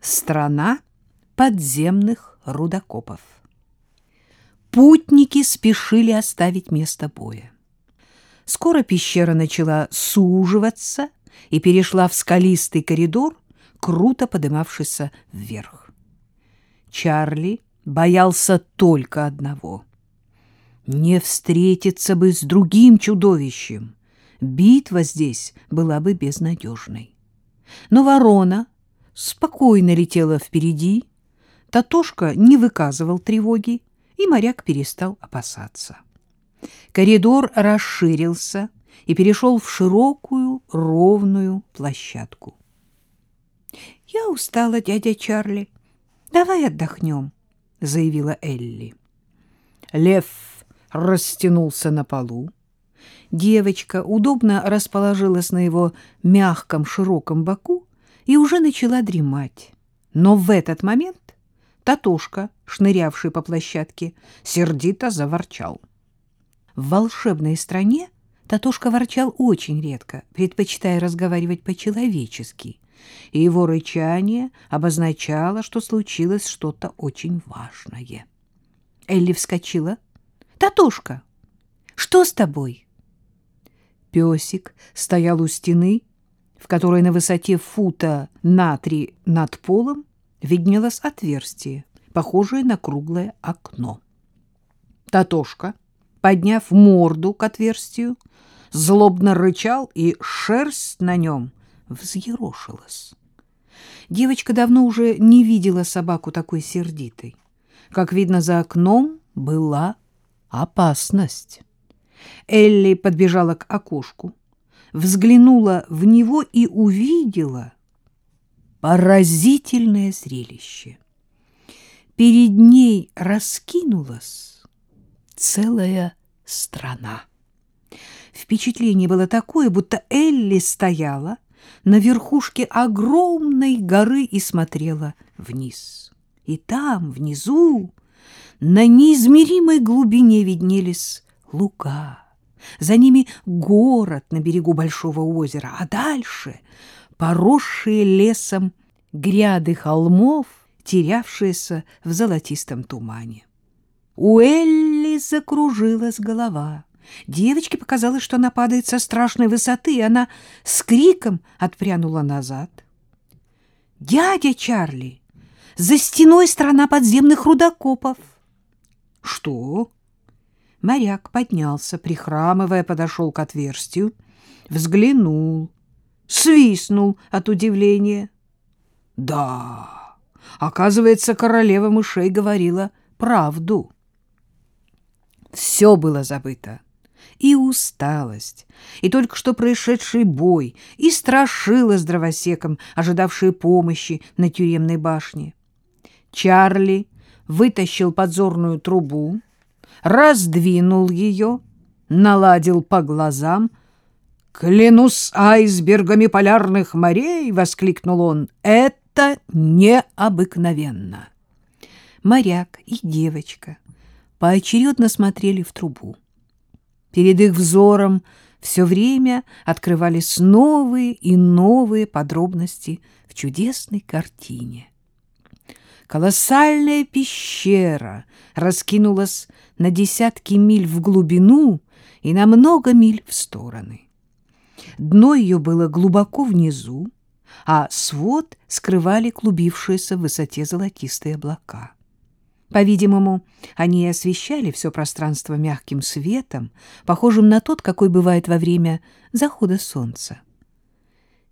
Страна подземных рудокопов. Путники спешили оставить место боя. Скоро пещера начала суживаться и перешла в скалистый коридор, круто подымавшийся вверх. Чарли боялся только одного — не встретиться бы с другим чудовищем. Битва здесь была бы безнадежной. Но ворона спокойно летела впереди, Татошка не выказывал тревоги, и моряк перестал опасаться. Коридор расширился и перешел в широкую ровную площадку. — Я устала, дядя Чарли. Давай отдохнем, — заявила Элли. Лев растянулся на полу. Девочка удобно расположилась на его мягком широком боку и уже начала дремать. Но в этот момент Татушка, шнырявший по площадке, сердито заворчал. В волшебной стране Татушка ворчал очень редко, предпочитая разговаривать по-человечески, и его рычание обозначало, что случилось что-то очень важное. Элли вскочила. «Татушка, что с тобой?» Песик стоял у стены в которой на высоте фута на три над полом виднелось отверстие, похожее на круглое окно. Татошка, подняв морду к отверстию, злобно рычал, и шерсть на нем взъерошилась. Девочка давно уже не видела собаку такой сердитой. Как видно, за окном была опасность. Элли подбежала к окошку, взглянула в него и увидела поразительное зрелище. Перед ней раскинулась целая страна. Впечатление было такое, будто Элли стояла на верхушке огромной горы и смотрела вниз. И там, внизу, на неизмеримой глубине виднелись луга за ними город на берегу большого озера, а дальше поросшие лесом гряды холмов, терявшиеся в золотистом тумане. У Элли закружилась голова. Девочке показалось, что она падает со страшной высоты, и она с криком отпрянула назад. «Дядя Чарли! За стеной страна подземных рудокопов!» «Что?» Моряк поднялся, прихрамывая, подошел к отверстию, взглянул, свистнул от удивления. Да, оказывается, королева мышей говорила правду. Все было забыто. И усталость, и только что происшедший бой, и страшила с дровосеком, ожидавшие помощи на тюремной башне. Чарли вытащил подзорную трубу, раздвинул ее, наладил по глазам. «Клянусь айсбергами полярных морей!» — воскликнул он. «Это необыкновенно!» Моряк и девочка поочередно смотрели в трубу. Перед их взором все время открывались новые и новые подробности в чудесной картине. Колоссальная пещера раскинулась на десятки миль в глубину и на много миль в стороны. Дно ее было глубоко внизу, а свод скрывали клубившиеся в высоте золотистые облака. По-видимому, они освещали все пространство мягким светом, похожим на тот, какой бывает во время захода солнца.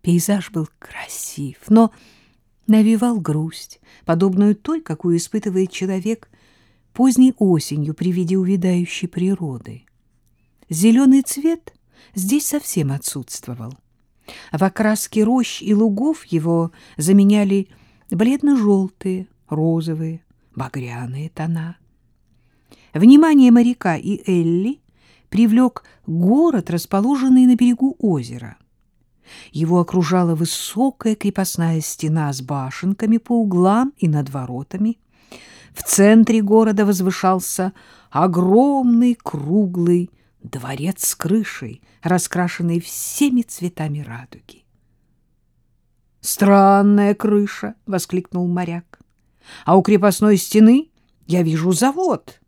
Пейзаж был красив, но навевал грусть, подобную той, какую испытывает человек поздней осенью при виде увядающей природы. Зеленый цвет здесь совсем отсутствовал. В окраске рощ и лугов его заменяли бледно-желтые, розовые, багряные тона. Внимание моряка и Элли привлек город, расположенный на берегу озера. Его окружала высокая крепостная стена с башенками по углам и над воротами. В центре города возвышался огромный круглый дворец с крышей, раскрашенный всеми цветами радуги. Странная крыша, — воскликнул моряк. А у крепостной стены я вижу завод.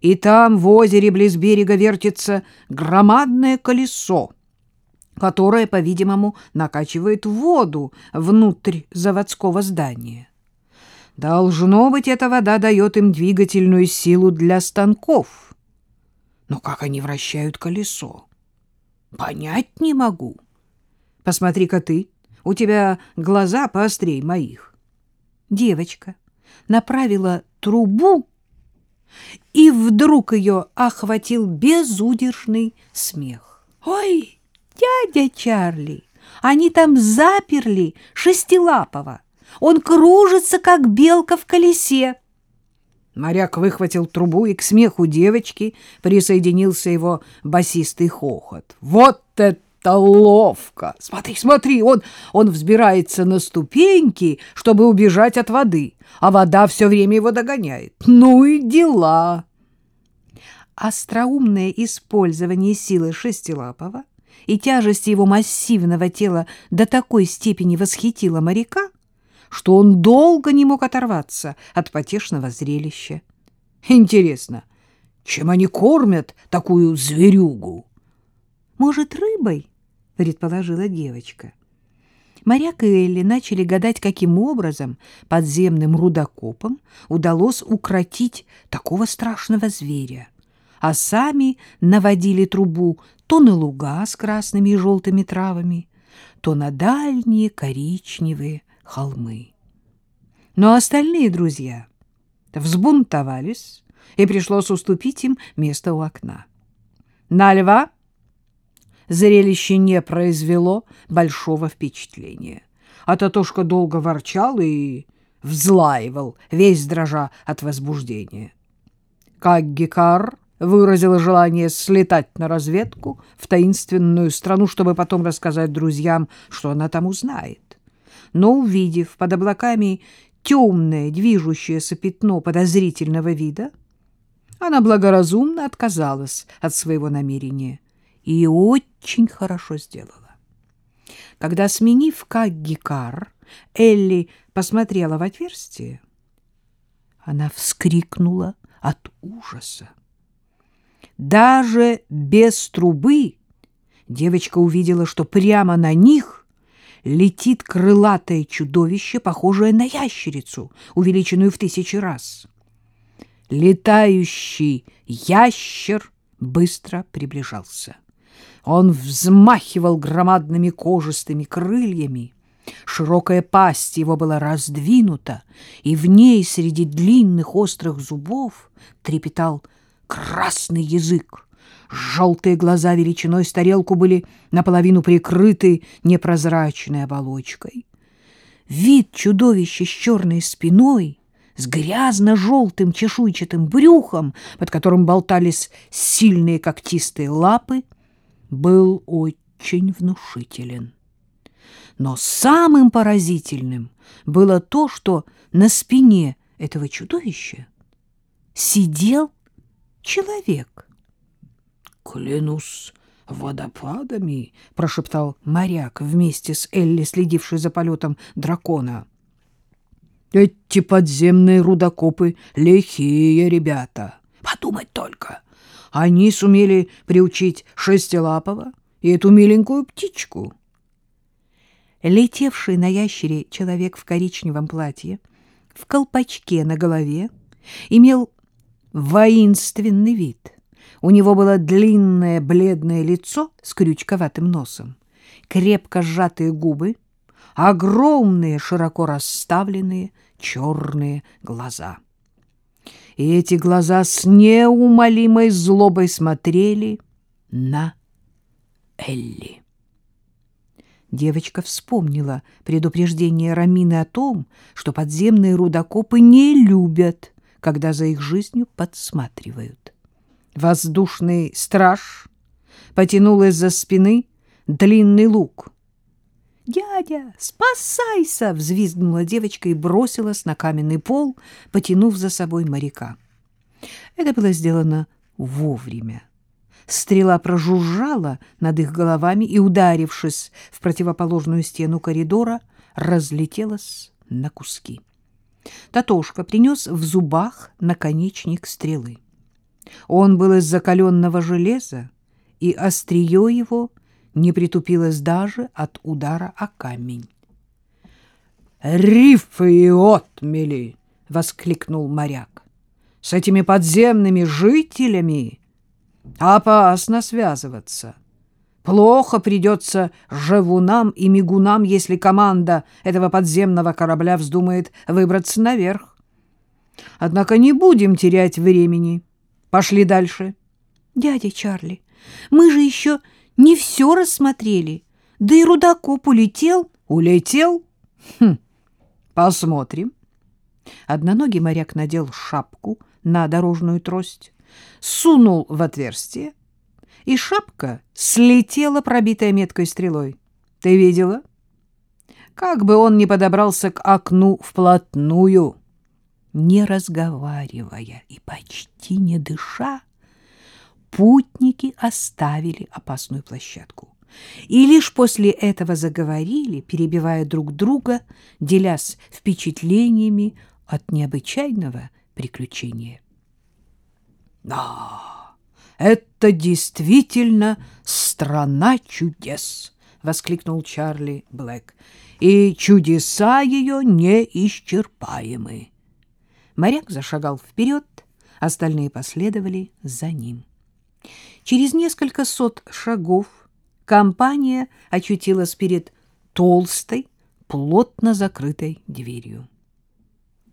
И там в озере близ берега вертится громадное колесо, которое, по-видимому, накачивает воду внутрь заводского здания. Должно быть, эта вода дает им двигательную силу для станков. Но как они вращают колесо? Понять не могу. Посмотри-ка ты, у тебя глаза поострей моих. Девочка направила трубу, и вдруг ее охватил безудержный смех. «Ой, дядя Чарли, они там заперли Шестилапова. Он кружится, как белка в колесе». Моряк выхватил трубу, и к смеху девочки присоединился его басистый хохот. «Вот это!» ловко. Смотри, смотри, он, он взбирается на ступеньки, чтобы убежать от воды, а вода все время его догоняет. Ну и дела. Остроумное использование силы Шестилапова и тяжести его массивного тела до такой степени восхитило моряка, что он долго не мог оторваться от потешного зрелища. Интересно, чем они кормят такую зверюгу? Может, рыбой? — предположила девочка. Моряк и Элли начали гадать, каким образом подземным рудокопам удалось укротить такого страшного зверя, а сами наводили трубу то на луга с красными и желтыми травами, то на дальние коричневые холмы. Но остальные друзья взбунтовались, и пришлось уступить им место у окна. На льва Зрелище не произвело большого впечатления. А Татошка долго ворчал и взлаивал, весь дрожа от возбуждения. Как Гекар выразила желание слетать на разведку в таинственную страну, чтобы потом рассказать друзьям, что она там узнает. Но, увидев под облаками темное движущееся пятно подозрительного вида, она благоразумно отказалась от своего намерения и очень хорошо сделала. Когда, сменив как гикар, Элли посмотрела в отверстие, она вскрикнула от ужаса. Даже без трубы девочка увидела, что прямо на них летит крылатое чудовище, похожее на ящерицу, увеличенную в тысячи раз. Летающий ящер быстро приближался. Он взмахивал громадными кожистыми крыльями. Широкая пасть его была раздвинута, и в ней среди длинных острых зубов трепетал красный язык. Желтые глаза величиной с тарелку были наполовину прикрыты непрозрачной оболочкой. Вид чудовища с черной спиной, с грязно-желтым чешуйчатым брюхом, под которым болтались сильные когтистые лапы, был очень внушителен. Но самым поразительным было то, что на спине этого чудовища сидел человек. «Клянусь водопадами!» — прошептал моряк вместе с Элли, следивший за полетом дракона. «Эти подземные рудокопы — лихие ребята! Подумать только! Они сумели приучить Шестилапова и эту миленькую птичку. Летевший на ящере человек в коричневом платье, в колпачке на голове, имел воинственный вид. У него было длинное бледное лицо с крючковатым носом, крепко сжатые губы, огромные широко расставленные черные глаза и эти глаза с неумолимой злобой смотрели на Элли. Девочка вспомнила предупреждение Рамины о том, что подземные рудокопы не любят, когда за их жизнью подсматривают. Воздушный страж потянул из-за спины длинный лук. «Дядя, спасайся!» — взвизгнула девочка и бросилась на каменный пол, потянув за собой моряка. Это было сделано вовремя. Стрела прожужжала над их головами и, ударившись в противоположную стену коридора, разлетелась на куски. Татошка принес в зубах наконечник стрелы. Он был из закаленного железа, и острие его не притупилось даже от удара о камень. «Рифы и отмели!» — воскликнул моряк. «С этими подземными жителями опасно связываться. Плохо придется живунам и мигунам, если команда этого подземного корабля вздумает выбраться наверх. Однако не будем терять времени. Пошли дальше». «Дядя Чарли, мы же еще не все рассмотрели. Да и Рудокоп улетел». «Улетел? Хм, посмотрим». Одноногий моряк надел шапку на дорожную трость, сунул в отверстие, и шапка слетела, пробитая меткой стрелой. Ты видела? Как бы он ни подобрался к окну вплотную, не разговаривая и почти не дыша, путники оставили опасную площадку. И лишь после этого заговорили, перебивая друг друга, делясь впечатлениями от необычайного приключения. «Да, это действительно страна чудес!» — воскликнул Чарли Блэк. «И чудеса ее неисчерпаемы!» Моряк зашагал вперед, остальные последовали за ним. Через несколько сот шагов компания очутилась перед толстой, плотно закрытой дверью.